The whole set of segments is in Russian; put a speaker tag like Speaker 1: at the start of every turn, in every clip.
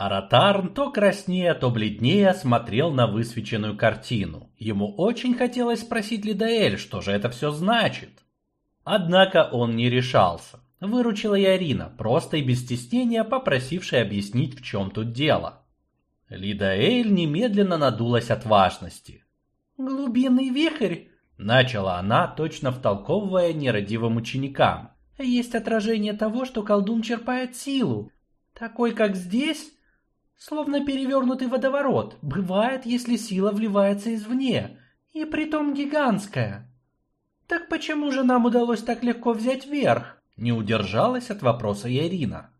Speaker 1: Аратарн то краснее, то бледнее смотрел на высвеченную картину. Ему очень хотелось спросить Лидаэль, что же это все значит. Однако он не решался. Выручила я Арина, просто и без стеснения попросившая объяснить, в чем тут дело. Лидаэль немедленно надулась от важности.
Speaker 2: «Глубинный вихрь!»
Speaker 1: — начала она, точно втолковывая нерадивым ученикам.
Speaker 2: «Есть отражение того, что колдун черпает силу. Такой, как здесь, словно перевернутый водоворот, бывает, если сила вливается извне, и притом гигантская. Так почему же нам удалось так легко взять верх?
Speaker 1: Не удержалась от вопроса Ирина.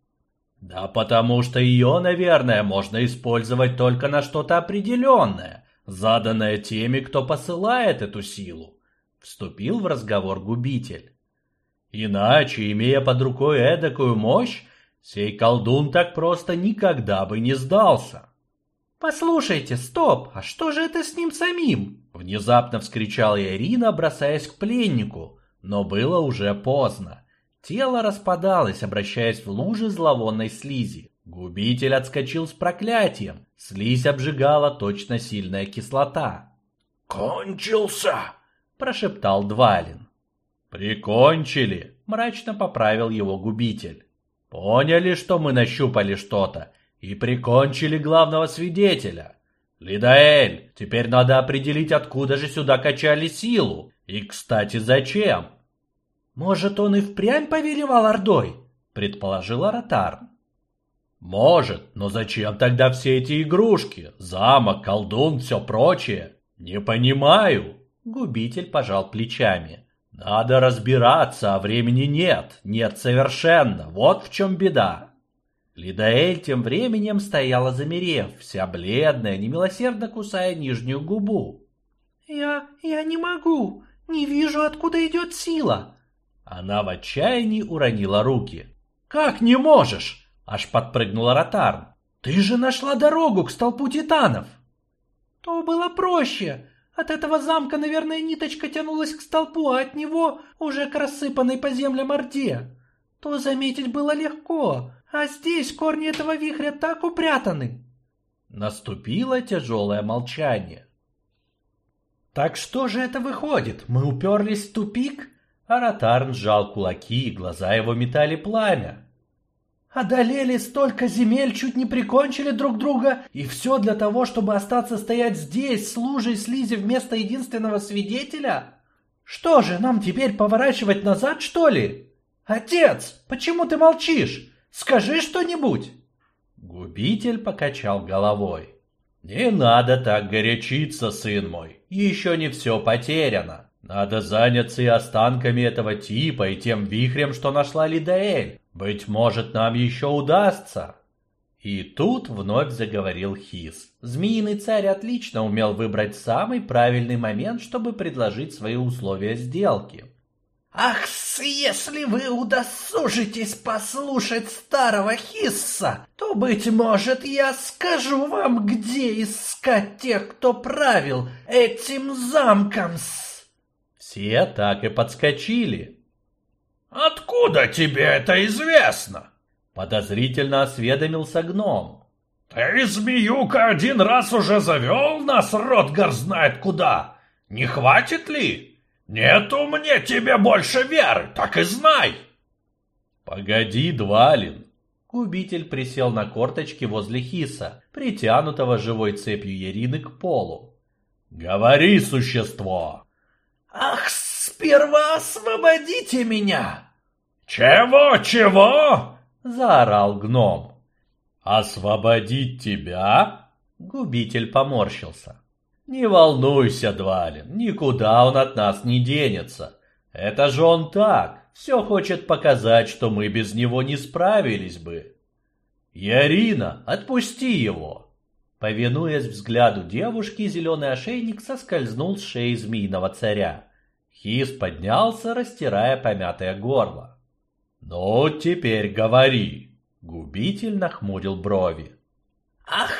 Speaker 1: Да потому что ее, наверное, можно использовать только на что-то определенное, заданное теми, кто посылает эту силу. Вступил в разговор губитель. Иначе, имея под рукой эдакую мощь, Сей колдун так просто никогда бы не сдался.
Speaker 2: «Послушайте, стоп, а что же это с ним самим?»
Speaker 1: Внезапно вскричала Ирина, бросаясь к пленнику, но было уже поздно. Тело распадалось, обращаясь в лужи зловонной слизи. Губитель отскочил с проклятием. Слизь обжигала точно сильная кислота.
Speaker 3: «Кончился!»
Speaker 1: – прошептал Двалин. «Прикончили!» – мрачно поправил его губитель. Поняли, что мы нащупали что-то и прикончили главного свидетеля. Лидаэль, теперь надо определить, откуда же сюда качали силу. И, кстати, зачем?
Speaker 2: Может, он и впрямь повелевал Ордой?
Speaker 1: Предположил Аратар. Может, но зачем тогда все эти игрушки? Замок, колдун, все прочее? Не понимаю. Губитель пожал плечами. Надо разбираться, а времени нет, нет совершенно, вот в чем беда. Лидаэль тем временем стояла замерев, вся бледная, немилосердно кусая нижнюю губу.
Speaker 2: «Я... я не могу, не вижу, откуда идет сила».
Speaker 1: Она в отчаянии уронила руки. «Как не можешь?» — аж подпрыгнула Ротарн. «Ты же нашла дорогу к столпу титанов!»
Speaker 2: «То было проще. От этого замка, наверное, ниточка тянулась к столпу, а от него уже к рассыпанной по землям орде. То заметить было легко, а здесь корни этого вихря так упрятаны.
Speaker 1: Наступило тяжелое молчание. Так что же это выходит? Мы уперлись в тупик? Аратарн сжал кулаки, и глаза его метали пламя.
Speaker 2: Одолели столько земель, чуть не прикончили друг друга, и все для того, чтобы остаться стоять здесь, с лужей слизи вместо единственного свидетеля? Что же, нам теперь поворачивать назад, что ли? Отец, почему ты молчишь? Скажи что-нибудь.
Speaker 1: Губитель покачал головой. Не надо так горячиться, сын мой. Еще не все потеряно. Надо заняться и останками этого типа, и тем вихрем, что нашла Лидаэль. Быть может, нам еще удастся. И тут вновь заговорил Хис. Змеиный царь отлично умел выбрать самый правильный момент, чтобы предложить свои условия сделки.
Speaker 2: «Ах, если вы удосужитесь послушать старого Хисса, то, быть может, я скажу вам, где искать тех, кто правил этим замком.
Speaker 1: Все так и подскочили.
Speaker 3: «Откуда тебе это известно?»
Speaker 1: Подозрительно осведомился гном.
Speaker 3: «Ты, змеюка, один раз уже завел нас, Ротгар знает куда. Не хватит ли? Нету мне тебе больше веры, так и знай!»
Speaker 1: «Погоди, Двалин!» Губитель присел на корточки возле Хиса, притянутого живой цепью Ерины к полу. «Говори, существо!»
Speaker 2: «Ах, сперва освободите меня!»
Speaker 3: «Чего, чего?»
Speaker 1: — заорал гном. «Освободить тебя?» — губитель поморщился. «Не волнуйся, Двалин, никуда он от нас не денется. Это же он так, все хочет показать, что мы без него не справились бы. Ярина, отпусти его!» Повинуясь взгляду девушки, зеленый ошейник соскользнул с шеи змеиного царя. Хис поднялся, растирая помятое горло. «Ну, теперь говори!» Губитель нахмурил брови.
Speaker 2: «Ах,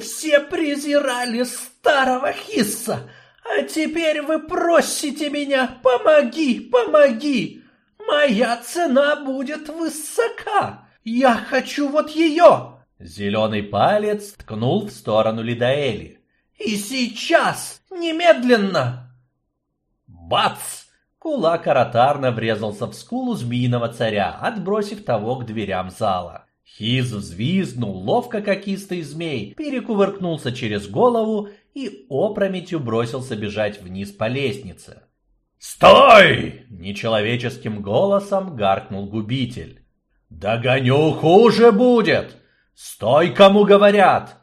Speaker 2: все презирали старого Хисса, а теперь вы просите меня, помоги, помоги! Моя цена будет высока, я хочу вот ее!»
Speaker 1: Зеленый палец ткнул в сторону Лидаэли.
Speaker 2: «И сейчас! Немедленно!»
Speaker 1: Бац! Кулак Аратарна врезался в скулу змеиного царя, отбросив того к дверям зала. Хиз взвизгнул, ловко как истый змей, перекувыркнулся через голову и опрометью бросился бежать вниз по лестнице.
Speaker 3: «Стой!»
Speaker 1: — нечеловеческим голосом гаркнул губитель. «Догоню, хуже будет! Стой, кому говорят!»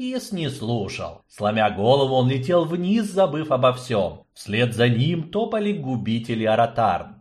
Speaker 1: Хис не слушал. Сломя голову, он летел вниз, забыв обо всем. Вслед за ним топали губители Аратарн.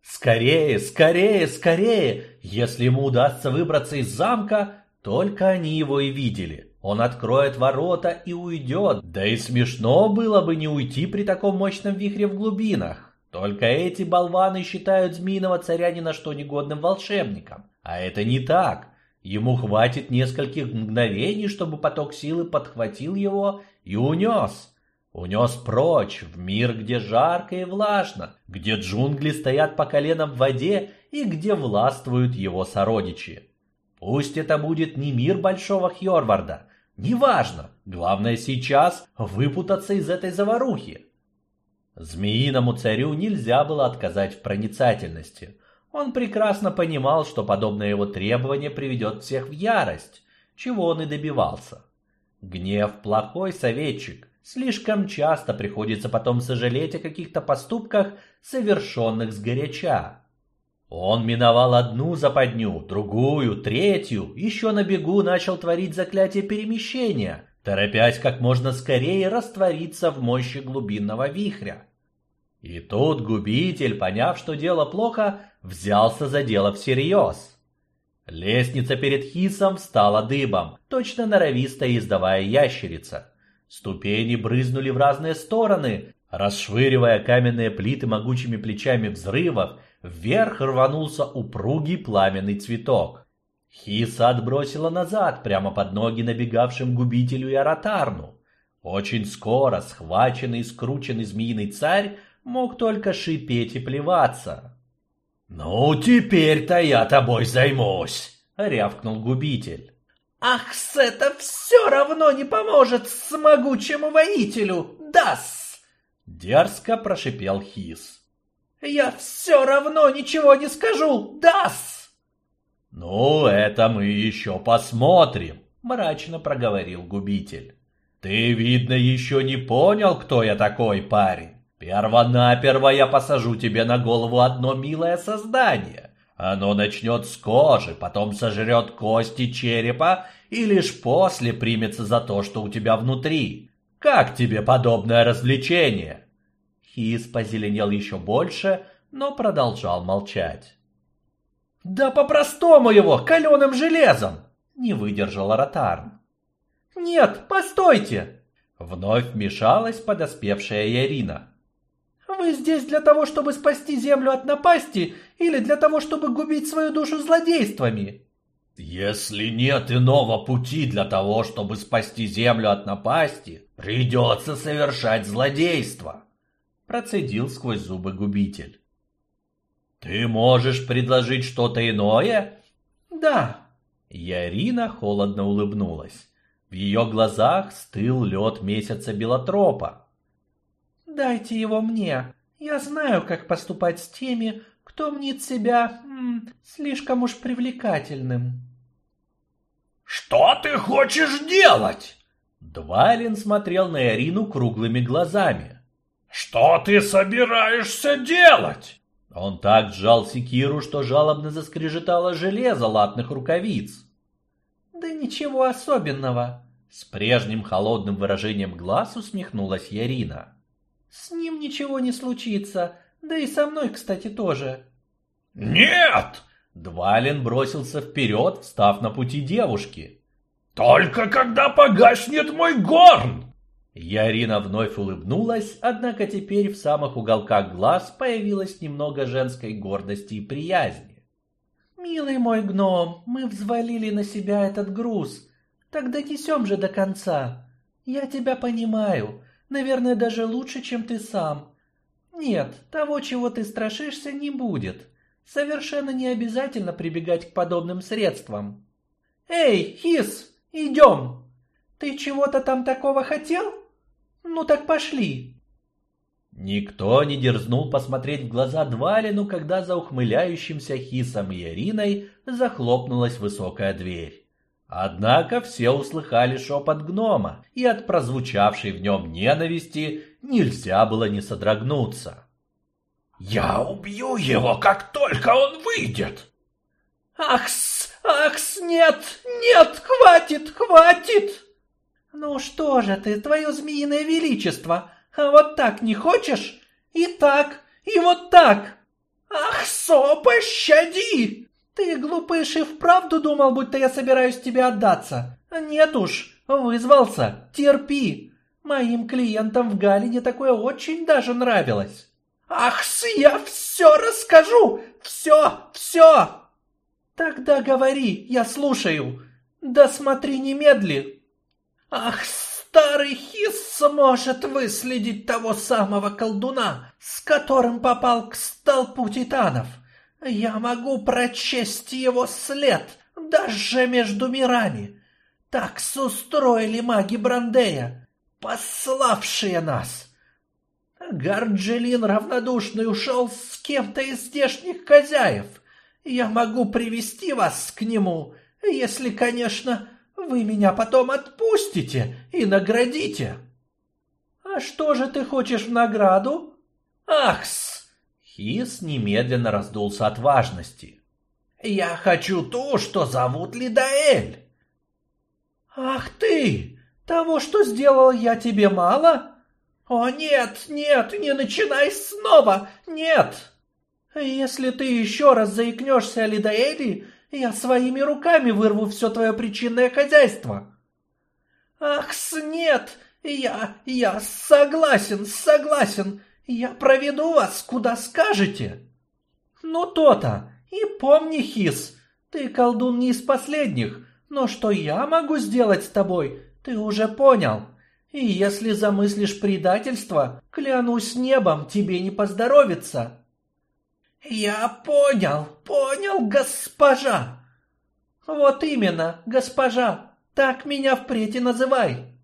Speaker 1: Скорее, скорее, скорее! Если ему удастся выбраться из замка, только они его и видели. Он откроет ворота и уйдет. Да и смешно было бы не уйти при таком мощном вихре в глубинах. Только эти болваны считают змеиного царя ни на что негодным волшебником. А это не так. Ему хватит нескольких мгновений, чтобы поток силы подхватил его и унес. Унес прочь, в мир, где жарко и влажно, где джунгли стоят по коленам в воде и где властвуют его сородичи. Пусть это будет не мир Большого Хьорварда, неважно, главное сейчас выпутаться из этой заварухи. Змеиному царю нельзя было отказать в проницательности. Он прекрасно понимал, что подобное его требование приведет всех в ярость, чего он и добивался. Гнев – плохой советчик, Слишком часто приходится потом сожалеть о каких-то поступках, совершенных сгоряча. Он миновал одну западню, другую, третью, еще на бегу начал творить заклятие перемещения, торопясь как можно скорее раствориться в мощи глубинного вихря. И тут губитель, поняв, что дело плохо, взялся за дело всерьез. Лестница перед Хисом стала дыбом, точно норовисто издавая ящерица. Ступени брызнули в разные стороны, расшвыривая каменные плиты могучими плечами взрывов, вверх рванулся упругий пламенный цветок. Хиса отбросила назад, прямо под ноги набегавшим губителю и аратарну. Очень скоро схваченный и скрученный змеиный царь мог только шипеть и плеваться. «Ну, теперь-то я тобой займусь!» — рявкнул губитель.
Speaker 2: Ах, это все равно не поможет с могучему воителю, дас!
Speaker 1: Дерзко прошипел Хис.
Speaker 2: Я все равно ничего не скажу, дас!
Speaker 1: Ну, это мы еще посмотрим, мрачно проговорил губитель. Ты, видно, еще не понял, кто я такой, парень. Первонаперво я посажу тебе на голову одно милое создание. Оно начнет с кожи, потом сожрет кости черепа и лишь после примется за то, что у тебя внутри. Как тебе подобное развлечение?» Хис позеленел еще больше, но продолжал молчать.
Speaker 2: «Да по-простому его, каленым железом!» — не выдержал Ротарн. «Нет, постойте!» — вновь вмешалась подоспевшая Ярина. Вы здесь для того, чтобы спасти землю от напасти или для того, чтобы губить свою душу злодействами?
Speaker 1: Если нет иного пути для того, чтобы спасти землю от напасти, придется совершать злодейство, процедил сквозь зубы губитель. Ты можешь предложить что-то иное?
Speaker 2: Да.
Speaker 1: Ярина холодно улыбнулась. В ее глазах стыл лед месяца Белотропа.
Speaker 2: Дайте его мне. Я знаю, как поступать с теми, кто мнит себя м, слишком уж привлекательным.
Speaker 3: Что ты хочешь делать?
Speaker 1: Двалин смотрел на Ирину круглыми глазами.
Speaker 3: Что ты собираешься делать?
Speaker 1: Он так сжал секиру, что жалобно заскрежетало железо латных рукавиц.
Speaker 2: Да ничего особенного.
Speaker 1: С прежним холодным выражением глаз усмехнулась Ярина.
Speaker 2: С ним ничего не случится, да и со мной, кстати, тоже.
Speaker 3: Нет!
Speaker 1: Двалин бросился вперед, встав на пути девушки.
Speaker 3: Только когда погаснет мой горн!
Speaker 1: Ярина вновь улыбнулась, однако теперь в самых уголках глаз появилось немного женской гордости и приязни.
Speaker 2: «Милый мой гном, мы взвалили на себя этот груз. Так донесем же до конца. Я тебя понимаю. Наверное, даже лучше, чем ты сам. Нет, того, чего ты страшишься, не будет. Совершенно не обязательно прибегать к подобным средствам. Эй, Хис, идем! Ты чего-то там такого хотел? Ну так пошли.
Speaker 1: Никто не дерзнул посмотреть в глаза Двалину, когда за ухмыляющимся Хисом и Ириной захлопнулась высокая дверь. Однако все услыхали шепот гнома, и от прозвучавшей в нем ненависти нельзя было не содрогнуться.
Speaker 3: «Я убью его, как только он выйдет!»
Speaker 2: «Ахс! Ахс! Нет! Нет! Хватит! Хватит!» «Ну что же ты, твое змеиное величество, а вот так не хочешь? И так, и вот так!» «Ах, Со, пощади!» «Ты, глупыш, и вправду думал, будто я собираюсь тебе отдаться? Нет уж, вызвался, терпи. Моим клиентам в Галине такое очень даже нравилось». «Ах, я все расскажу! Все, все!» «Тогда говори, я слушаю. Да смотри немедли!» «Ах, старый Хис сможет выследить того самого колдуна, с которым попал к столпу титанов!» Я могу прочесть его след даже между мирами. Так устроили маги Брандея, пославшие нас. Гарджелин равнодушный ушел с кем-то из здешних хозяев. Я могу привести вас к нему, если, конечно, вы меня потом отпустите и наградите. А что же ты хочешь в награду? Ахс,
Speaker 1: Хис немедленно раздулся от важности.
Speaker 2: «Я хочу ту, что зовут Лидаэль!» «Ах ты! Того, что сделал я тебе, мало?» «О, нет, нет, не начинай снова! Нет!» «Если ты еще раз заикнешься о Лидаэли, я своими руками вырву все твое причинное хозяйство!» «Ах, нет! Я, я согласен, согласен! Я проведу вас, куда скажете. Ну, то-то. И помни, Хис, ты колдун не из последних, но что я могу сделать с тобой, ты уже понял. И если замыслишь предательство, клянусь небом, тебе не поздоровится. Я понял, понял, госпожа. Вот именно, госпожа, так меня впредь и называй.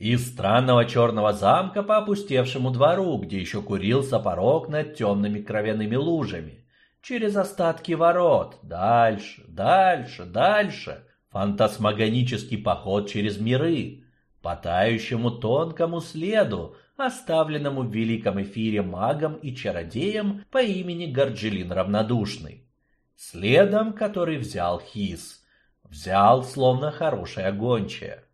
Speaker 1: Из странного черного замка по опустевшему двору, где еще курился порог над темными кровяными лужами. Через остатки ворот. Дальше, дальше, дальше. Фантасмагонический поход через миры. По тающему тонкому следу, оставленному в великом эфире магом и чародеем по имени Горджелин Равнодушный. Следом, который взял Хис. Взял, словно хорошая гончая.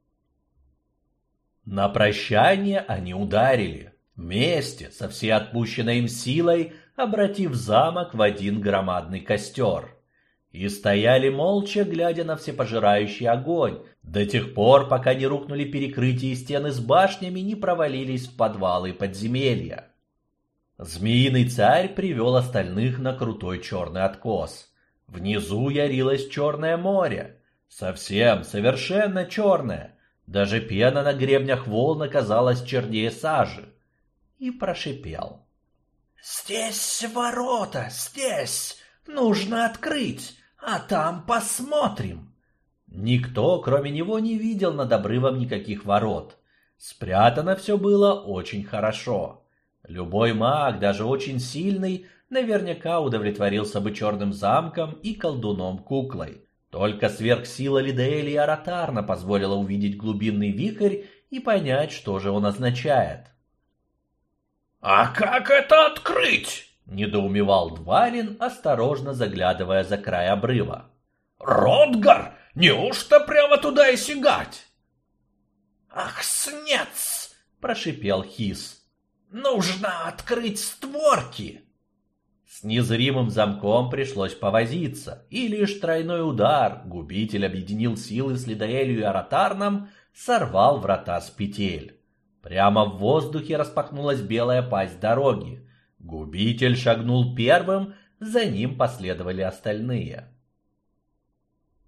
Speaker 1: На прощание они ударили, вместе, со всей отпущенной им силой, обратив замок в один громадный костер. И стояли молча, глядя на всепожирающий огонь, до тех пор, пока не рухнули перекрытия и стены с башнями, не провалились в подвалы подземелья. Змеиный царь привел остальных на крутой черный откос. Внизу ярилось черное море, совсем, совершенно черное, даже пена на гребнях волн оказалась чернее сажи. И прошипел.
Speaker 2: «Здесь ворота, здесь! Нужно открыть, а там посмотрим!»
Speaker 1: Никто, кроме него, не видел над обрывом никаких ворот. Спрятано все было очень хорошо. Любой маг, даже очень сильный, наверняка удовлетворился бы черным замком и колдуном-куклой. Только сверхсила Лидаэли и Аратарна позволила увидеть глубинный вихрь и понять, что же он означает.
Speaker 3: «А как это открыть?»
Speaker 1: – недоумевал Двалин, осторожно заглядывая за край обрыва.
Speaker 3: «Ротгар, неужто прямо туда и сигать?»
Speaker 2: «Ах, снец!» – прошипел Хис. «Нужно открыть створки!»
Speaker 1: С незримым замком пришлось повозиться, и лишь тройной удар, губитель объединил силы с Лидаэлью и Аратарном, сорвал врата с петель. Прямо в воздухе распахнулась белая пасть дороги. Губитель шагнул первым, за ним последовали остальные.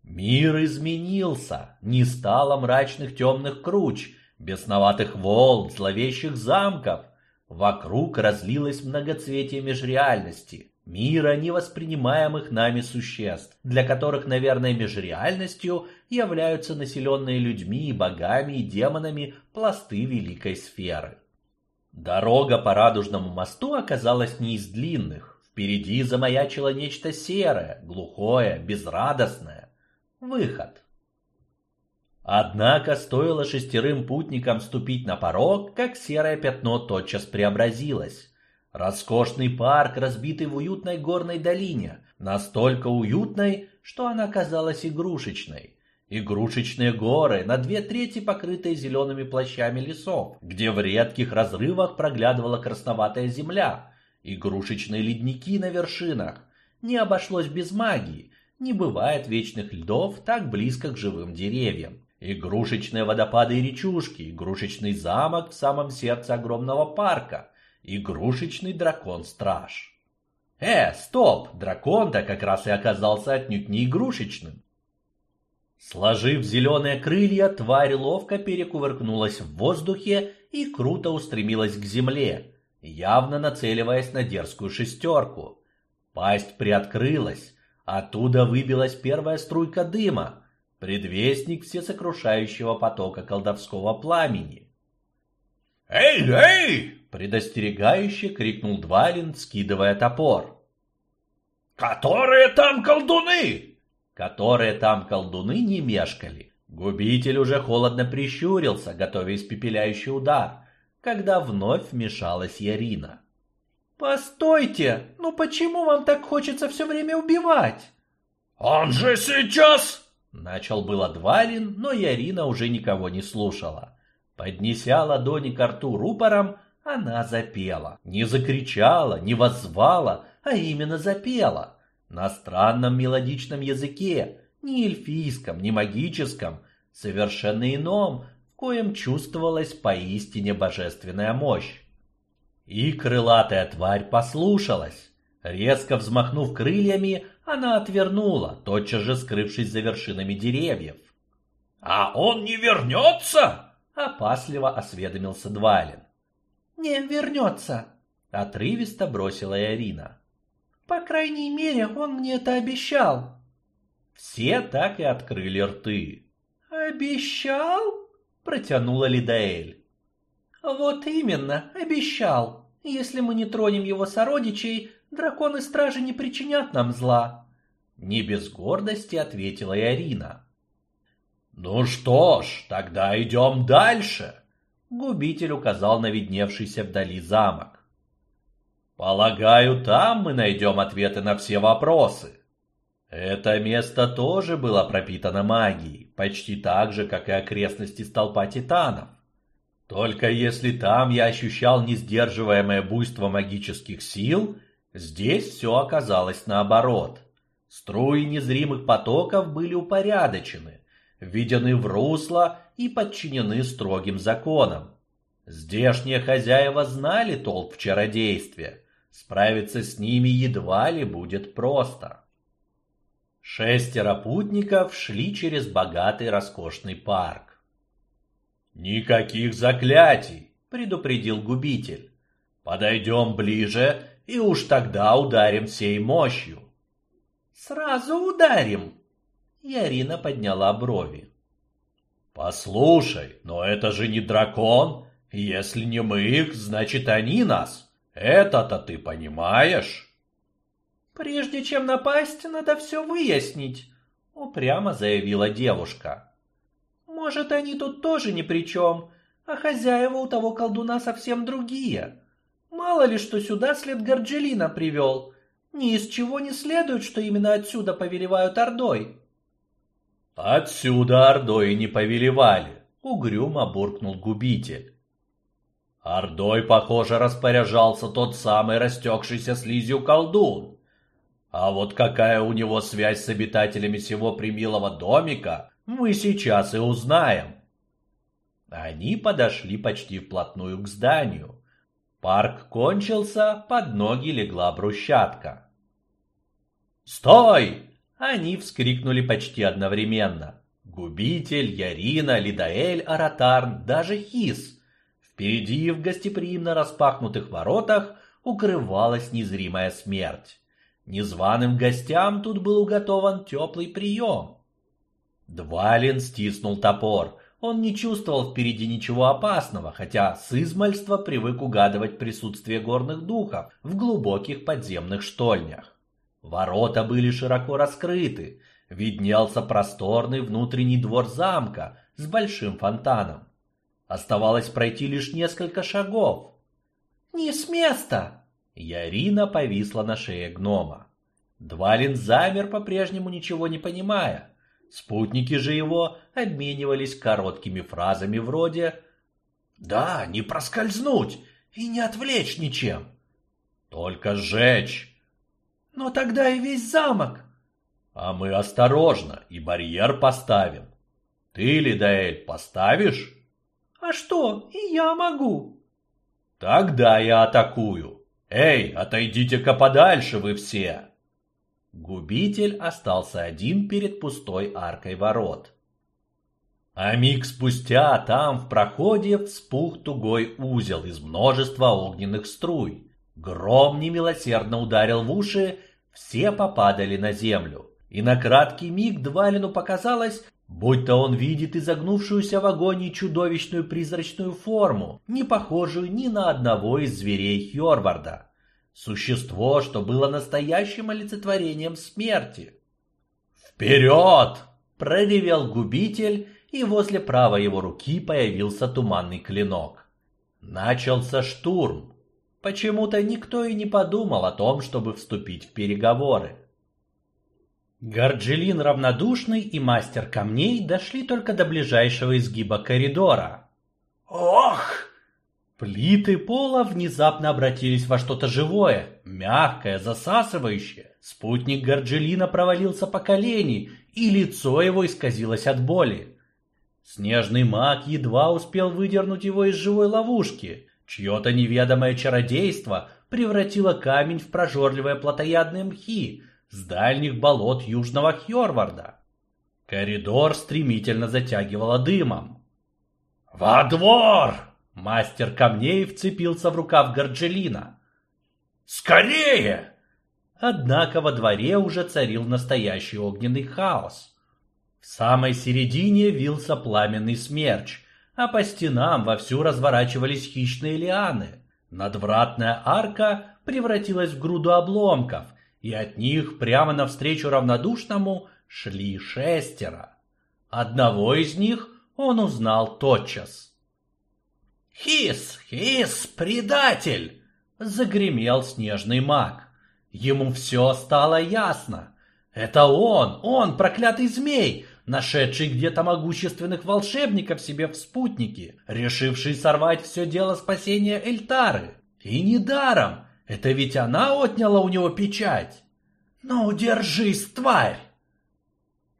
Speaker 1: Мир изменился, не стало мрачных темных круч, бесноватых волн, зловещих замков — Вокруг разлилось многоцветие межреальности. мира невоспринимаемых нами существ, для которых, наверное, межреальностью являются населенные людьми, богами и демонами пласты великой сферы. Дорога по Радужному мосту оказалась не из длинных. Впереди замаячило нечто серое, глухое, безрадостное. Выход. Однако стоило шестерым путникам ступить на порог, как серое пятно тотчас преобразилось. Роскошный парк, разбитый в уютной горной долине, настолько уютной, что она казалась игрушечной. Игрушечные горы, на две трети покрытые зелеными плащами лесов, где в редких разрывах проглядывала красноватая земля, игрушечные ледники на вершинах. Не обошлось без магии, не бывает вечных льдов так близко к живым деревьям. Игрушечные водопады и речушки, игрушечный замок в самом сердце огромного парка, игрушечный дракон-страж. Э, стоп, дракон-то как раз и оказался отнюдь не игрушечным. Сложив зеленые крылья, тварь ловко перекувыркнулась в воздухе и круто устремилась к земле, явно нацеливаясь на дерзкую шестерку. Пасть приоткрылась, оттуда выбилась первая струйка дыма, предвестник всесокрушающего потока колдовского пламени.
Speaker 3: «Эй, эй!»
Speaker 1: — предостерегающе крикнул Двалин, скидывая топор.
Speaker 3: «Которые там колдуны?»
Speaker 1: Которые там колдуны не мешкали. Губитель уже холодно прищурился, готовя испепеляющий удар, когда вновь вмешалась Ярина.
Speaker 2: «Постойте! Ну почему вам так хочется все время убивать?»
Speaker 3: «Он же сейчас...»
Speaker 1: Начал было Двалин, но Ярина уже никого не слушала. Поднеся ладони к рту рупором, она запела. Не закричала, не воззвала, а именно запела. На странном мелодичном языке, не эльфийском, не магическом, совершенно ином, в коем чувствовалась поистине божественная мощь. И крылатая тварь послушалась. Резко взмахнув крыльями, она отвернула, тотчас же скрывшись за вершинами деревьев.
Speaker 3: «А он не вернется?»
Speaker 1: — опасливо осведомился Двалин.
Speaker 2: «Не вернется», —
Speaker 1: отрывисто бросила Ирина.
Speaker 2: «По крайней мере, он мне это обещал».
Speaker 1: Все так и открыли рты.
Speaker 2: «Обещал?»
Speaker 1: — протянула Лидаэль.
Speaker 2: «Вот именно, обещал. Если мы не тронем его сородичей, драконы-стражи не причинят нам зла.
Speaker 1: Не без гордости ответила и Арина. Ну что ж, тогда идем дальше. Губитель указал на видневшийся вдали замок. Полагаю, там мы найдем ответы на все вопросы. Это место тоже было пропитано магией, почти так же, как и окрестности столпа титанов. Только если там я ощущал несдерживаемое буйство магических сил, Здесь все оказалось наоборот. Струи незримых потоков были упорядочены, введены в русло и подчинены строгим законам. Здешние хозяева знали толк в чародействе. Справиться с ними едва ли будет просто. Шестеро путников шли через богатый роскошный парк. «Никаких заклятий!» — предупредил губитель. «Подойдем ближе и уж тогда ударим всей мощью.
Speaker 2: Сразу ударим.
Speaker 1: Ярина подняла брови. Послушай, но это же не дракон. Если не мы их, значит они нас. Это-то ты понимаешь?
Speaker 2: Прежде чем напасть, надо все выяснить, упрямо заявила девушка. Может, они тут тоже ни при чем, а хозяева у того колдуна совсем другие. Мало ли, что сюда след Горджелина привел. Ни из чего не следует, что именно отсюда повелевают Ордой.
Speaker 1: Отсюда Ордой не повелевали, угрюмо буркнул губитель. Ордой, похоже, распоряжался тот самый растекшийся слизью колдун. А вот какая у него связь с обитателями сего примилого домика, мы сейчас и узнаем. Они подошли почти вплотную к зданию. Парк кончился, под ноги легла брусчатка. «Стой!» Они вскрикнули почти одновременно. Губитель, Ярина, Лидаэль, Аратарн, даже Хис. Впереди в гостеприимно распахнутых воротах укрывалась незримая смерть. Незваным гостям тут был уготован теплый прием. Двалин стиснул топор. Он не чувствовал впереди ничего опасного, хотя с измальства привык угадывать присутствие горных духов в глубоких подземных штольнях. Ворота были широко раскрыты, виднелся просторный внутренний двор замка с большим фонтаном. Оставалось пройти лишь несколько шагов.
Speaker 2: «Не с места!»
Speaker 1: Ярина повисла на шее гнома. Двалин замер, по-прежнему ничего не понимая. Спутники же его обменивались короткими фразами вроде «Да, не проскользнуть и не отвлечь ничем, только сжечь».
Speaker 2: «Но тогда и весь замок».
Speaker 1: «А мы осторожно и барьер поставим. Ты, Лидаэль, поставишь?»
Speaker 2: «А что, и я могу».
Speaker 1: «Тогда я атакую. Эй, отойдите-ка подальше вы все!» Губитель остался один перед пустой аркой ворот. А миг спустя там в проходе вспух тугой узел из множества огненных струй. Гром немилосердно ударил в уши, все попадали на землю. И на краткий миг Двалину показалось, будто он видит изогнувшуюся в агонии чудовищную призрачную форму, не похожую ни на одного из зверей Хьорварда. Существо, что было настоящим олицетворением смерти. «Вперед!» – проревел губитель, и возле правой его руки появился туманный клинок. Начался штурм. Почему-то никто и не подумал о том, чтобы вступить в переговоры. Горджелин равнодушный и мастер камней дошли только до ближайшего изгиба коридора. Плиты пола внезапно обратились во что-то живое, мягкое, засасывающее. Спутник Горджелина провалился по колени, и лицо его исказилось от боли. Снежный маг едва успел выдернуть его из живой ловушки. Чье-то неведомое чародейство превратило камень в прожорливые плотоядные мхи с дальних болот Южного Хьорварда. Коридор стремительно затягивало дымом. «Во двор!» Мастер камней вцепился в рукав Горджелина. «Скорее!» Однако во дворе уже царил настоящий огненный хаос. В самой середине вился пламенный смерч, а по стенам вовсю разворачивались хищные лианы. Надвратная арка превратилась в груду обломков, и от них прямо навстречу равнодушному шли шестеро. Одного из них он узнал тотчас. «Хис! Хис! Предатель!» — загремел снежный маг. Ему все стало ясно. Это он, он, проклятый змей, нашедший где-то могущественных волшебников себе в спутнике, решивший сорвать все дело спасения Эльтары. И недаром, это ведь она отняла у него печать. «Ну, держись, тварь!»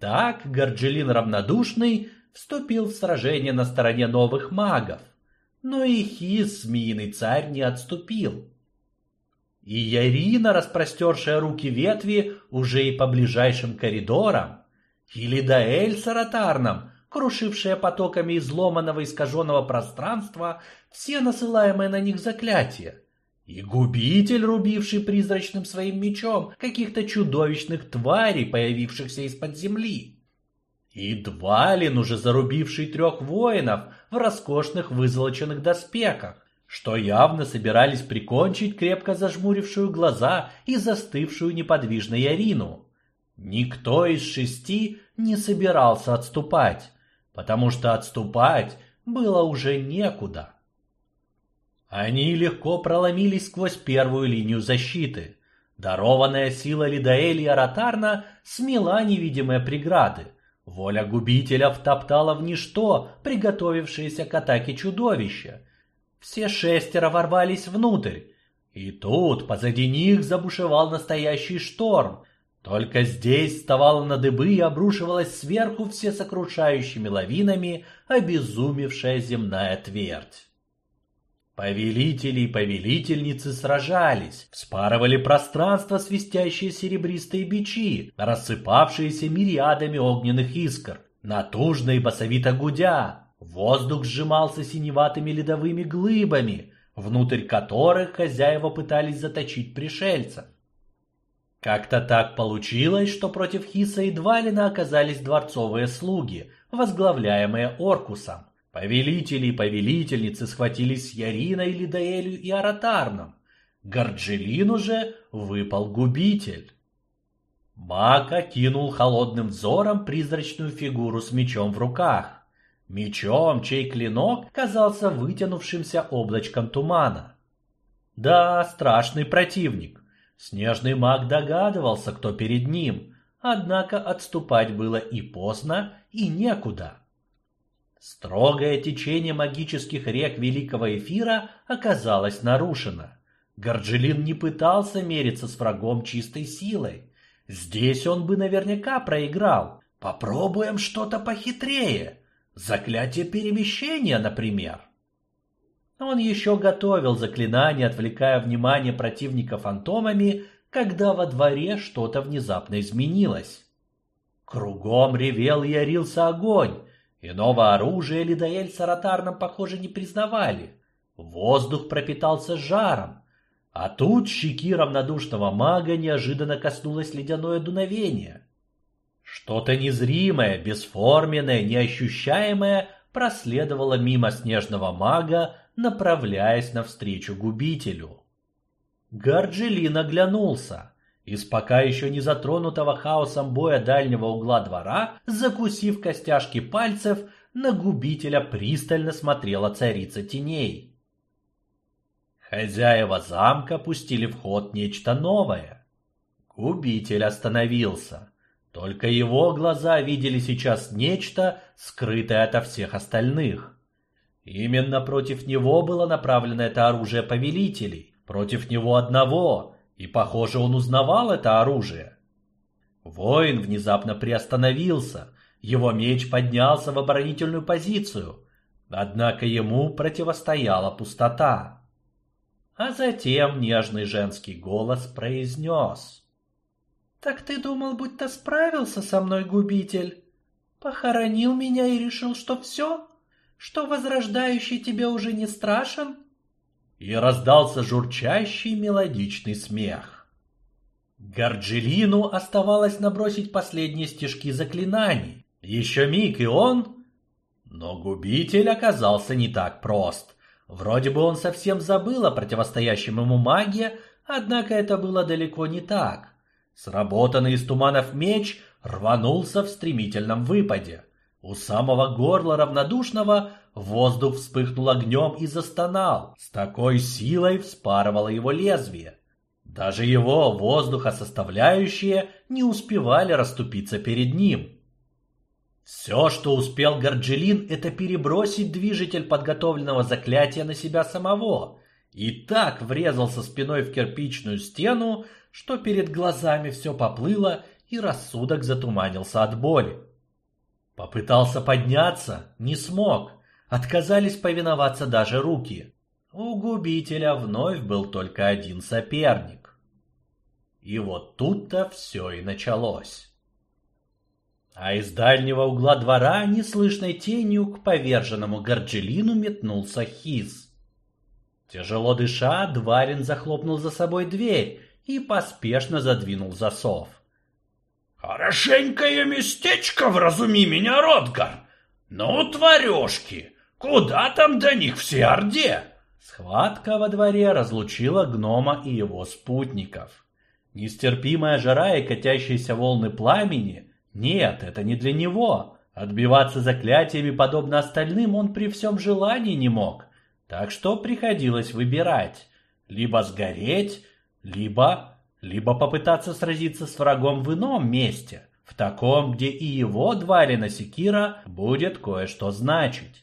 Speaker 1: Так Горджелин равнодушный вступил в сражение на стороне новых магов. Но и Хис, змеиный царь, не отступил. И Ярина, распростершая руки ветви, уже и по ближайшим коридорам, и Лидаэль с Аратарном, крушившая потоками изломанного искаженного пространства все насылаемые на них заклятия, и губитель, рубивший призрачным своим мечом каких-то чудовищных тварей, появившихся из-под земли. И Двалин, уже зарубивший трех воинов в роскошных вызолоченных доспехах, что явно собирались прикончить крепко зажмурившую глаза и застывшую неподвижно Ярину. Никто из шести не собирался отступать, потому что отступать было уже некуда. Они легко проломились сквозь первую линию защиты. Дарованная сила Лидаэли Аратарна смела невидимые преграды, Воля губителя втоптала в ничто приготовившееся к атаке чудовища. Все шестеро ворвались внутрь. И тут позади них забушевал настоящий шторм. Только здесь вставала на дыбы и обрушивалась сверху всесокрушающими лавинами обезумевшая земная твердь. Повелители и повелительницы сражались, вспарывали пространство свистящие серебристые бичи, рассыпавшиеся мириадами огненных искр. Натужно и басовито гудя, воздух сжимался синеватыми ледовыми глыбами, внутрь которых хозяева пытались заточить пришельцев. Как-то так получилось, что против Хиса и Двалина оказались дворцовые слуги, возглавляемые Оркусом. Повелители и повелительницы схватились с Яриной, Лидаэлью и Аратарном. Горджелину же выпал губитель. Мака кинул холодным взором призрачную фигуру с мечом в руках. Мечом, чей клинок казался вытянувшимся облачком тумана. Да, страшный противник. Снежный маг догадывался, кто перед ним, однако отступать было и поздно, и некуда. Строгое течение магических рек Великого Эфира оказалось нарушено. Горджелин не пытался мериться с врагом чистой силой. Здесь он бы наверняка проиграл. Попробуем что-то похитрее. Заклятие перемещения, например. Он еще готовил заклинание, отвлекая внимание противника фантомами, когда во дворе что-то внезапно изменилось. Кругом ревел и ярился огонь. Иного оружия с Аратарном, похоже, не признавали. Воздух пропитался жаром. А тут щеки равнодушного мага неожиданно коснулось ледяное дуновение. Что-то незримое, бесформенное, неощущаемое проследовало мимо снежного мага, направляясь навстречу губителю. Гарджелин оглянулся. Из пока еще не затронутого хаосом боя дальнего угла двора, закусив костяшки пальцев, на губителя пристально смотрела царица теней. Хозяева замка пустили в ход нечто новое. Губитель остановился. Только его глаза видели сейчас нечто, скрытое ото всех остальных. Именно против него было направлено это оружие повелителей, против него одного, и, похоже, он узнавал это оружие. Воин внезапно приостановился, его меч поднялся в оборонительную позицию, однако ему противостояла пустота. А затем нежный женский голос произнес. «Так ты думал, будто справился со мной, губитель? Похоронил меня и решил, что все? Что возрождающий тебе уже не страшен?» И раздался журчащий мелодичный смех. Горджелину оставалось набросить последние стежки заклинаний. Еще миг, и он... Но губитель оказался не так прост. Вроде бы он совсем забыл о противостоящем ему маге, однако это было далеко не так. Сработанный из туманов меч рванулся в стремительном выпаде. У самого горла равнодушного воздух вспыхнул огнем и застонал. С такой силой вспарывало его лезвие. Даже его воздухосоставляющие не успевали расступиться перед ним. Все, что успел Горджелин, это перебросить движитель подготовленного заклятия на себя самого. И так врезался спиной в кирпичную стену, что перед глазами все поплыло и рассудок затуманился от боли. Попытался подняться, не смог. Отказались повиноваться даже руки. У губителя вновь был только один соперник. И вот тут-то все и началось а из дальнего угла двора неслышной тенью к поверженному Горджелину метнулся Хиз. Тяжело дыша, Дварин захлопнул за собой дверь и поспешно задвинул засов.
Speaker 3: «Хорошенькое местечко, вразуми меня, Ротгар! Ну, тварюшки, куда там до них все Орде?»
Speaker 1: Схватка во дворе разлучила гнома и его спутников. Нестерпимая жара и катящиеся волны пламени нет, это не для него. Отбиваться заклятиями, подобно остальным, он при всем желании не мог. Так что приходилось выбирать. Либо сгореть, либо... Либо попытаться сразиться с врагом в ином месте. В таком, где и его Дварина Секира будет кое-что значить.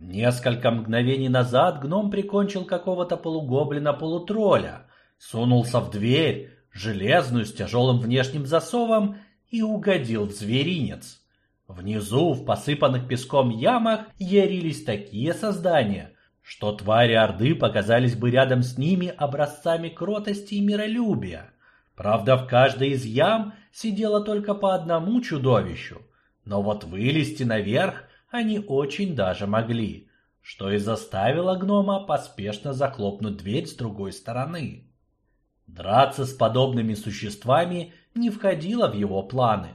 Speaker 1: Несколько мгновений назад гном прикончил какого-то полугоблина-полутролля, сунулся в дверь, железную с тяжелым внешним засовом, и угодил в зверинец. Внизу, в посыпанных песком ямах, ярились такие создания, что твари Орды показались бы рядом с ними образцами кротости и миролюбия. Правда, в каждой из ям сидело только по одному чудовищу, но вот вылезти наверх они очень даже могли, что и заставило гнома поспешно захлопнуть дверь с другой стороны. Драться с подобными существами не входило в его планы.